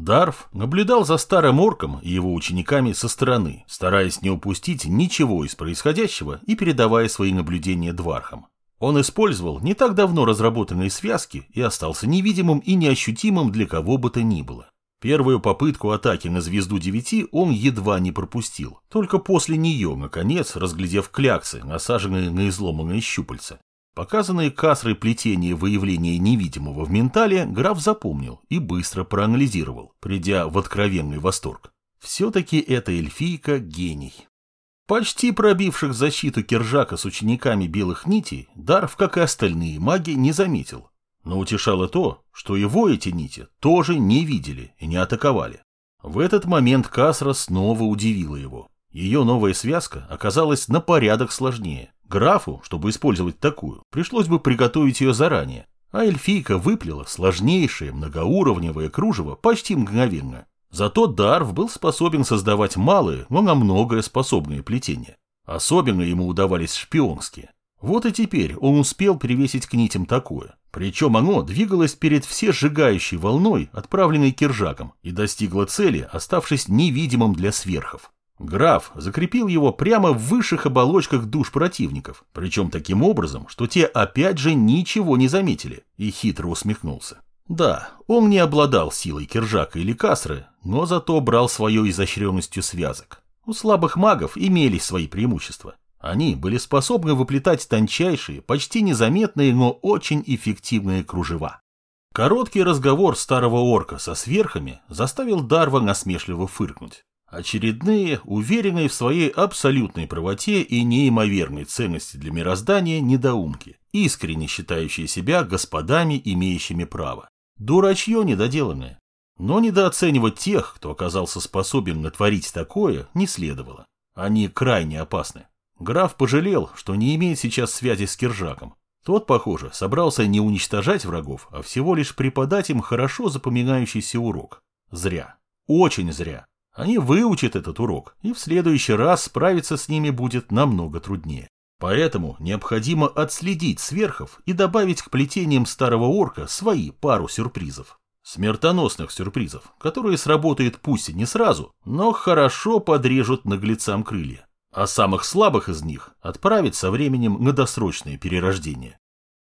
Дарф наблюдал за старым орком и его учениками со стороны, стараясь не упустить ничего из происходящего и передавая свои наблюдения двархам. Он использовал не так давно разработанные связки и остался невидимым и неощутимым для кого бы то ни было. Первую попытку атаки на звезду девяти он едва не пропустил, только после нее, наконец, разглядев кляксы, насаженные на изломанные щупальца. Показанные касрой плетения выявления невидимого в ментале граф запомнил и быстро проанализировал, придя в откровенный восторг. Все-таки эта эльфийка гений. Почти пробивших защиту Киржака с учениками белых нитей, Дарв, как и остальные маги, не заметил. Но утешало то, что его эти нити тоже не видели и не атаковали. В этот момент Касра снова удивила его. Ее новая связка оказалась на порядок сложнее. Графу, чтобы использовать такую, пришлось бы приготовить ее заранее, а эльфийка выплела сложнейшее многоуровневое кружево почти мгновенно. Зато Дарв был способен создавать малые, но на многое способные плетения. Особенно ему удавались шпионские. Вот и теперь он успел привесить к нитям такое. Причем оно двигалось перед всесжигающей волной, отправленной киржаком, и достигло цели, оставшись невидимым для сверхов. Граф закрепил его прямо в высших оболочках душ противников, причем таким образом, что те опять же ничего не заметили, и хитро усмехнулся. Да, он не обладал силой Киржака или Касры, но зато брал свою изощренностью связок. У слабых магов имелись свои преимущества. Они были способны выплетать тончайшие, почти незаметные, но очень эффективные кружева. Короткий разговор старого орка со сверхами заставил Дарва насмешливо фыркнуть. Очередные, уверенные в своей абсолютной правоте и неимоверной ценности для мироздания недоумки, искренне считающие себя господами, имеющими право. Дурачье недоделанное. Но недооценивать тех, кто оказался способен натворить такое, не следовало. Они крайне опасны. Граф пожалел, что не имеет сейчас связи с Киржаком. Тот, похоже, собрался не уничтожать врагов, а всего лишь преподать им хорошо запоминающийся урок. Зря. Очень зря. Они выучат этот урок, и в следующий раз справиться с ними будет намного труднее. Поэтому необходимо отследить сверхов и добавить к плетениям старого орка свои пару сюрпризов. Смертоносных сюрпризов, которые сработают пусть и не сразу, но хорошо подрежут наглецам крылья. А самых слабых из них отправить со временем на досрочное перерождение.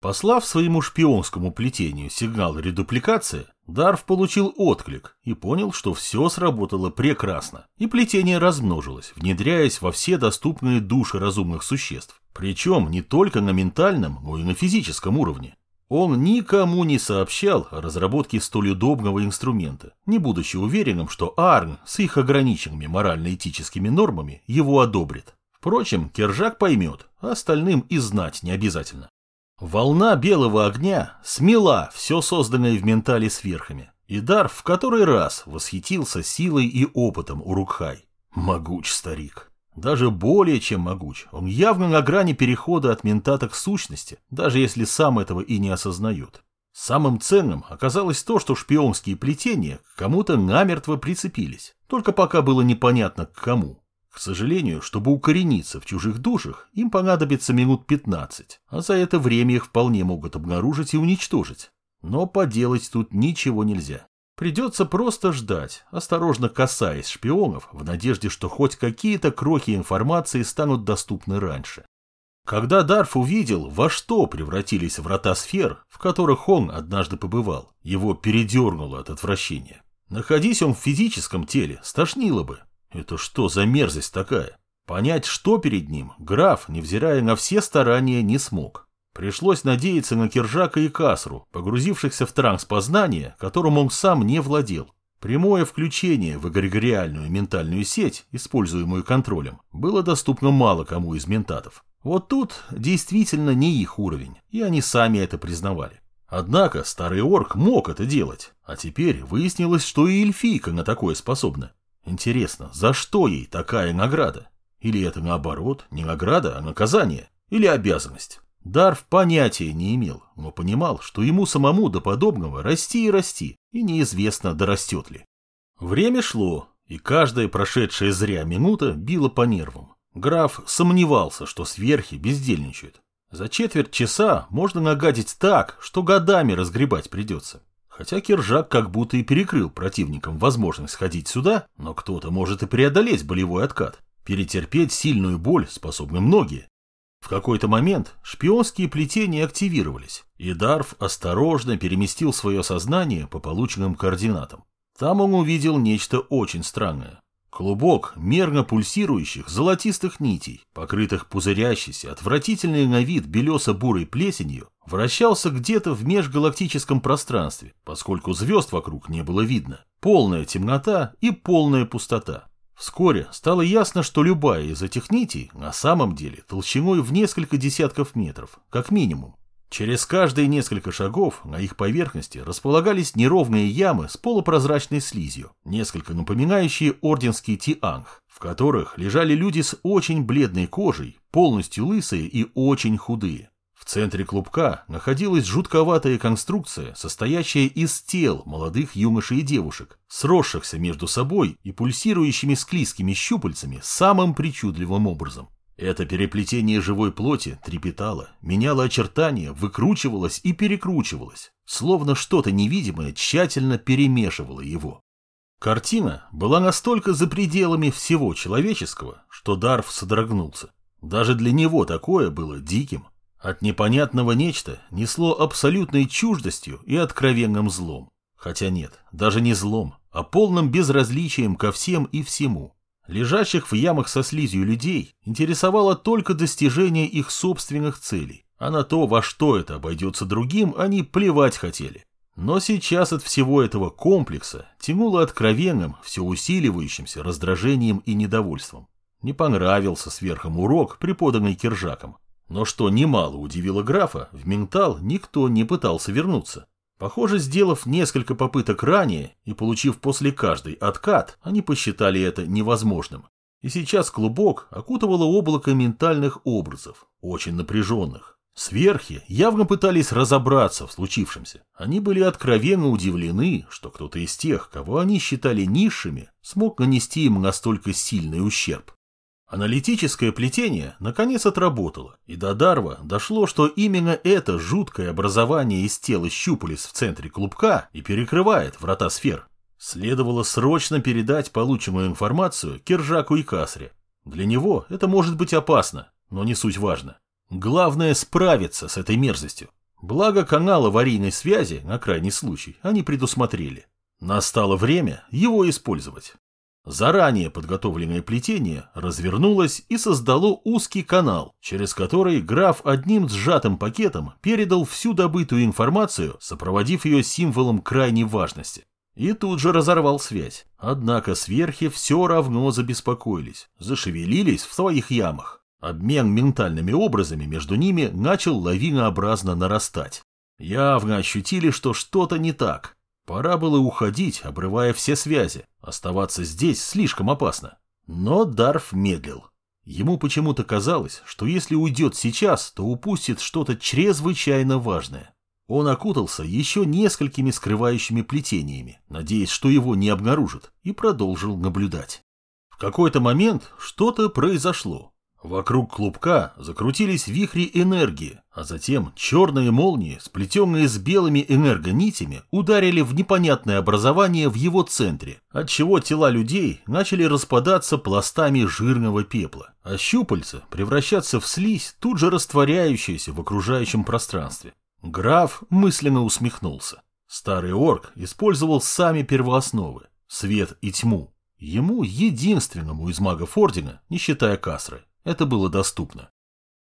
Послав своему шпионскому плетению сигнал редупликация, Дарв получил отклик и понял, что все сработало прекрасно, и плетение размножилось, внедряясь во все доступные души разумных существ, причем не только на ментальном, но и на физическом уровне. Он никому не сообщал о разработке столь удобного инструмента, не будучи уверенным, что Арн с их ограниченными морально-этическими нормами его одобрит. Впрочем, Кержак поймет, остальным и знать не обязательно. Волна белого огня смела все созданное в ментале сверхами, и Дар в который раз восхитился силой и опытом Урукхай. Могуч старик. Даже более чем могуч. Он явно на грани перехода от ментата к сущности, даже если сам этого и не осознает. Самым ценным оказалось то, что шпионские плетения к кому-то намертво прицепились, только пока было непонятно к кому. К сожалению, чтобы укорениться в чужих душах, им понадобится минут 15, а за это время их вполне могут обнаружить и уничтожить. Но поделать тут ничего нельзя. Придется просто ждать, осторожно касаясь шпионов, в надежде, что хоть какие-то крохи информации станут доступны раньше. Когда Дарф увидел, во что превратились врата сфер, в которых он однажды побывал, его передернуло от отвращения. Находись он в физическом теле, стошнило бы, это что за мерзость такая? Понять, что перед ним, граф, невзирая на все старания, не смог. Пришлось надеяться на Киржака и Касру, погрузившихся в транс познания, которым он сам не владел. Прямое включение в эгрегориальную ментальную сеть, используемую контролем, было доступно мало кому из ментатов. Вот тут действительно не их уровень, и они сами это признавали. Однако старый орк мог это делать, а теперь выяснилось, что и эльфийка на такое способна. Интересно, за что ей такая награда? Или это наоборот, не награда, а наказание? Или обязанность? Дарф понятия не имел, но понимал, что ему самому до подобного расти и расти, и неизвестно, дорастет ли. Время шло, и каждая прошедшая зря минута била по нервам. Граф сомневался, что сверхи бездельничают. За четверть часа можно нагадить так, что годами разгребать придется. Хотя Киржак как будто и перекрыл противникам возможность сходить сюда, но кто-то может и преодолеть болевой откат. Перетерпеть сильную боль способны многие. В какой-то момент шпионские плетения активировались, и Дарф осторожно переместил свое сознание по полученным координатам. Там он увидел нечто очень странное. Клубок мерно пульсирующих золотистых нитей, покрытых пузырящейся, отвратительной на вид белесо-бурой плесенью, вращался где-то в межгалактическом пространстве, поскольку звезд вокруг не было видно. Полная темнота и полная пустота. Вскоре стало ясно, что любая из этих нитей на самом деле толщиной в несколько десятков метров, как минимум. Через каждые несколько шагов на их поверхности располагались неровные ямы с полупрозрачной слизью, несколько напоминающие орденский тианг, в которых лежали люди с очень бледной кожей, полностью лысые и очень худые. Центре клубка находилась жутковатая конструкция, состоящая из тел молодых юношей и девушек, сросшихся между собой и пульсирующими склизкими щупальцами самым причудливым образом. Это переплетение живой плоти трепетало, меняло очертания, выкручивалось и перекручивалось, словно что-то невидимое тщательно перемешивало его. Картина была настолько за пределами всего человеческого, что Дарф содрогнулся. Даже для него такое было диким. От непонятного нечто несло абсолютной чуждостью и откровенным злом. Хотя нет, даже не злом, а полным безразличием ко всем и всему. Лежащих в ямах со слизью людей интересовало только достижение их собственных целей, а на то, во что это обойдется другим, они плевать хотели. Но сейчас от всего этого комплекса тянуло откровенным, все усиливающимся раздражением и недовольством. Не понравился сверхом урок, преподанный Киржаком. Но что немало удивило графа, в ментал никто не пытался вернуться. Похоже, сделав несколько попыток ранее и получив после каждой откат, они посчитали это невозможным. И сейчас клубок окутывало облако ментальных образов, очень напряженных. Сверхи явно пытались разобраться в случившемся. Они были откровенно удивлены, что кто-то из тех, кого они считали низшими, смог нанести им настолько сильный ущерб. Аналитическое плетение наконец отработало, и до Дарва дошло, что именно это жуткое образование из тела щупалец в центре клубка и перекрывает врата сфер. Следовало срочно передать полученную информацию Киржаку и Касре. Для него это может быть опасно, но не суть важно. Главное справиться с этой мерзостью. Благо канал аварийной связи, на крайний случай, они предусмотрели. Настало время его использовать. Заранее подготовленное плетение развернулось и создало узкий канал, через который граф одним сжатым пакетом передал всю добытую информацию, сопроводив ее символом крайней важности. И тут же разорвал связь. Однако сверхи все равно забеспокоились, зашевелились в своих ямах. Обмен ментальными образами между ними начал лавинообразно нарастать. Явно ощутили, что что-то не так, Пора было уходить, обрывая все связи. Оставаться здесь слишком опасно. Но Дарф медлил. Ему почему-то казалось, что если уйдет сейчас, то упустит что-то чрезвычайно важное. Он окутался еще несколькими скрывающими плетениями, надеясь, что его не обнаружат, и продолжил наблюдать. В какой-то момент что-то произошло. Вокруг клубка закрутились вихри энергии, а затем черные молнии, сплетенные с белыми энергонитями, ударили в непонятное образование в его центре, отчего тела людей начали распадаться пластами жирного пепла, а щупальца превращаться в слизь, тут же растворяющуюся в окружающем пространстве. Граф мысленно усмехнулся. Старый орк использовал сами первоосновы – свет и тьму. Ему, единственному из магов Ордена, не считая Касры, это было доступно.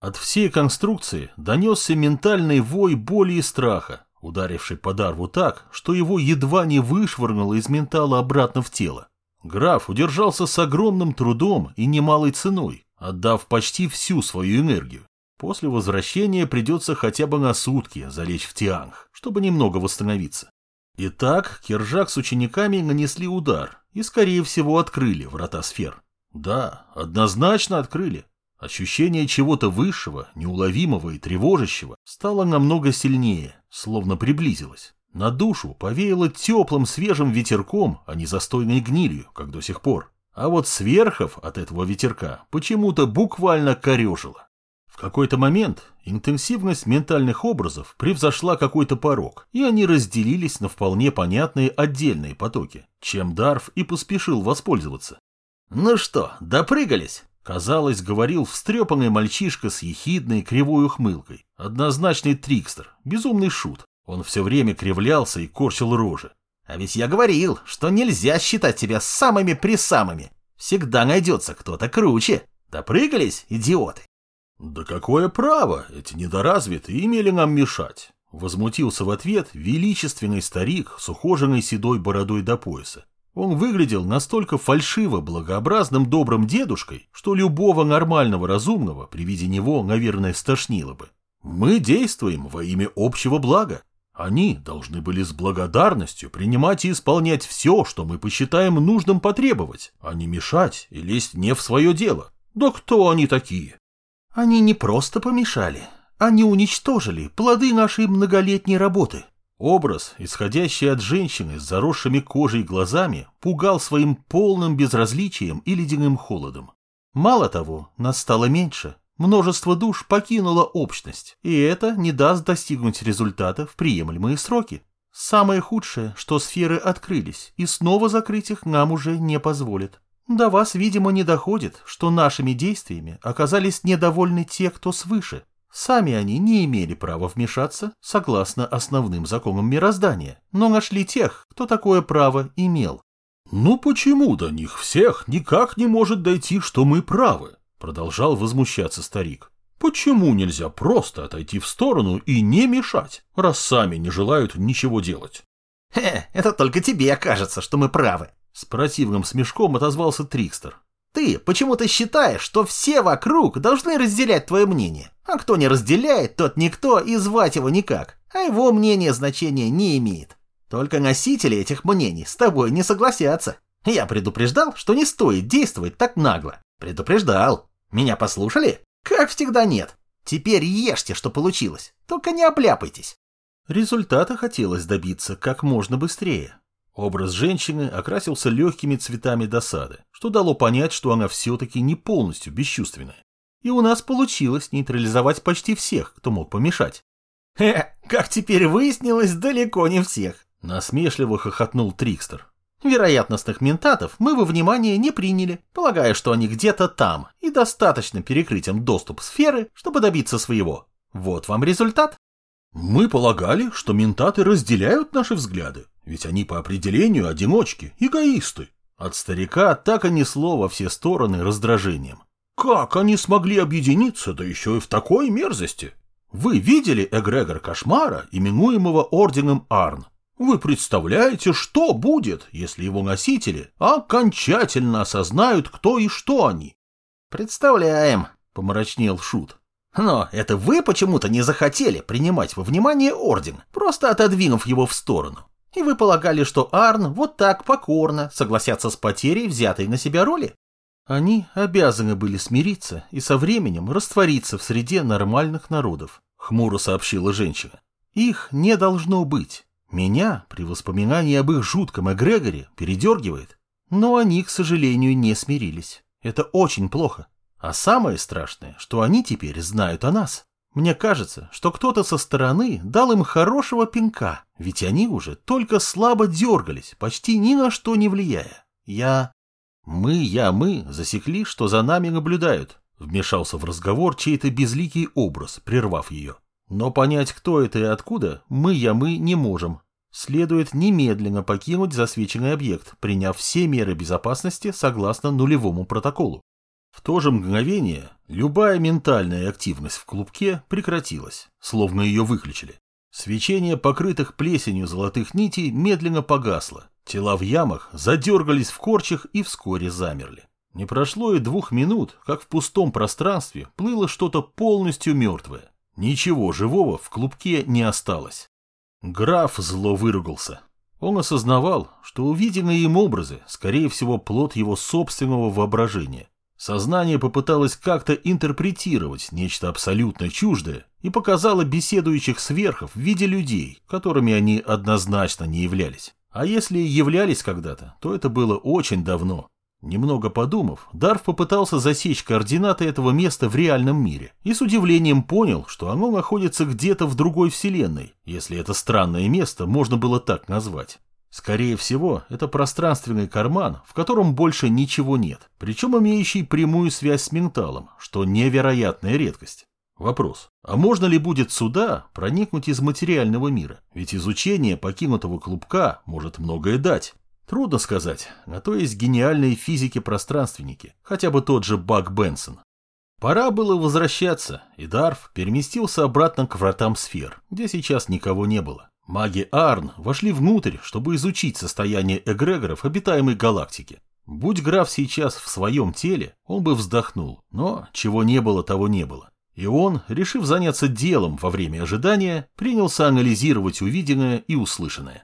От всей конструкции донесся ментальный вой боли и страха, ударивший по Дарву так, что его едва не вышвырнуло из ментала обратно в тело. Граф удержался с огромным трудом и немалой ценой, отдав почти всю свою энергию. После возвращения придется хотя бы на сутки залечь в Тианг, чтобы немного восстановиться. Итак, Киржак с учениками нанесли удар и, скорее всего, открыли врата сфер. Да, однозначно открыли. Ощущение чего-то высшего, неуловимого и тревожащего стало намного сильнее, словно приблизилось. На душу повеяло теплым свежим ветерком, а не застойной гнилью, как до сих пор. А вот сверхов от этого ветерка почему-то буквально корежило. В какой-то момент интенсивность ментальных образов превзошла какой-то порог, и они разделились на вполне понятные отдельные потоки, чем Дарф и поспешил воспользоваться. «Ну что, допрыгались?» Казалось, говорил встрепанный мальчишка с ехидной кривой ухмылкой. Однозначный трикстер, безумный шут. Он все время кривлялся и корчил рожи. А ведь я говорил, что нельзя считать себя самыми-присамыми. Всегда найдется кто-то круче. Допрыгались, идиоты? Да какое право эти недоразвитые имели нам мешать? Возмутился в ответ величественный старик с ухоженной седой бородой до пояса. Он выглядел настолько фальшиво благообразным добрым дедушкой, что любого нормального разумного при виде него, наверное, стошнило бы. Мы действуем во имя общего блага. Они должны были с благодарностью принимать и исполнять все, что мы посчитаем нужным потребовать, а не мешать и лезть не в свое дело. Да кто они такие? Они не просто помешали, они уничтожили плоды нашей многолетней работы. Образ, исходящий от женщины с заросшими кожей глазами, пугал своим полным безразличием и ледяным холодом. Мало того, нас стало меньше, множество душ покинуло общность, и это не даст достигнуть результата в приемлемые сроки. Самое худшее, что сферы открылись, и снова закрыть их нам уже не позволят. До вас, видимо, не доходит, что нашими действиями оказались недовольны те, кто свыше, Сами они не имели права вмешаться согласно основным законам мироздания, но нашли тех, кто такое право имел. «Ну почему до них всех никак не может дойти, что мы правы?» Продолжал возмущаться старик. «Почему нельзя просто отойти в сторону и не мешать, раз сами не желают ничего делать?» «Хе, это только тебе кажется, что мы правы!» С противным смешком отозвался Трикстер. Ты почему-то считаешь, что все вокруг должны разделять твое мнение. А кто не разделяет, тот никто и звать его никак. А его мнение значения не имеет. Только носители этих мнений с тобой не согласятся. Я предупреждал, что не стоит действовать так нагло. Предупреждал. Меня послушали? Как всегда нет. Теперь ешьте, что получилось. Только не опляпайтесь. Результата хотелось добиться как можно быстрее. Образ женщины окрасился легкими цветами досады, что дало понять, что она все-таки не полностью бесчувственная. И у нас получилось нейтрализовать почти всех, кто мог помешать. «Хе, как теперь выяснилось, далеко не всех», — насмешливо хохотнул Трикстер. «Вероятностных ментатов мы во внимание не приняли, полагая, что они где-то там, и достаточно перекрыть им доступ сферы, чтобы добиться своего. Вот вам результат». «Мы полагали, что ментаты разделяют наши взгляды, ведь они по определению одиночки, эгоисты». От старика так и несло во все стороны раздражением. «Как они смогли объединиться, да еще и в такой мерзости? Вы видели эгрегор кошмара, именуемого орденом Арн? Вы представляете, что будет, если его носители окончательно осознают, кто и что они?» «Представляем», — помрачнел Шут. Но это вы почему-то не захотели принимать во внимание орден, просто отодвинув его в сторону. И вы полагали, что Арн вот так покорно согласятся с потерей взятой на себя роли? Они обязаны были смириться и со временем раствориться в среде нормальных народов, хмуро сообщила женщина. Их не должно быть. Меня при воспоминании об их жутком эгрегоре передергивает. Но они, к сожалению, не смирились. Это очень плохо. А самое страшное, что они теперь знают о нас. Мне кажется, что кто-то со стороны дал им хорошего пинка, ведь они уже только слабо дергались, почти ни на что не влияя. Я... Мы, я, мы засекли, что за нами наблюдают. Вмешался в разговор чей-то безликий образ, прервав ее. Но понять, кто это и откуда, мы, я, мы не можем. Следует немедленно покинуть засвеченный объект, приняв все меры безопасности согласно нулевому протоколу. В то же мгновение любая ментальная активность в клубке прекратилась, словно ее выключили. Свечение покрытых плесенью золотых нитей медленно погасло. Тела в ямах задергались в корчах и вскоре замерли. Не прошло и двух минут, как в пустом пространстве плыло что-то полностью мертвое. Ничего живого в клубке не осталось. Граф зло выругался. Он осознавал, что увиденные им образы, скорее всего, плод его собственного воображения. Сознание попыталось как-то интерпретировать нечто абсолютно чуждое и показало беседующих сверхов в виде людей, которыми они однозначно не являлись. А если являлись когда-то, то это было очень давно. Немного подумав, Дарф попытался засечь координаты этого места в реальном мире и с удивлением понял, что оно находится где-то в другой вселенной, если это странное место можно было так назвать. Скорее всего, это пространственный карман, в котором больше ничего нет, причем имеющий прямую связь с менталом, что невероятная редкость. Вопрос, а можно ли будет сюда проникнуть из материального мира? Ведь изучение покинутого клубка может многое дать. Трудно сказать, на то есть гениальные физики-пространственники, хотя бы тот же Бак Бенсон. Пора было возвращаться, и Дарф переместился обратно к вратам сфер, где сейчас никого не было. Маги Арн вошли внутрь, чтобы изучить состояние эгрегоров обитаемой галактики. Будь граф сейчас в своем теле, он бы вздохнул, но чего не было, того не было. И он, решив заняться делом во время ожидания, принялся анализировать увиденное и услышанное.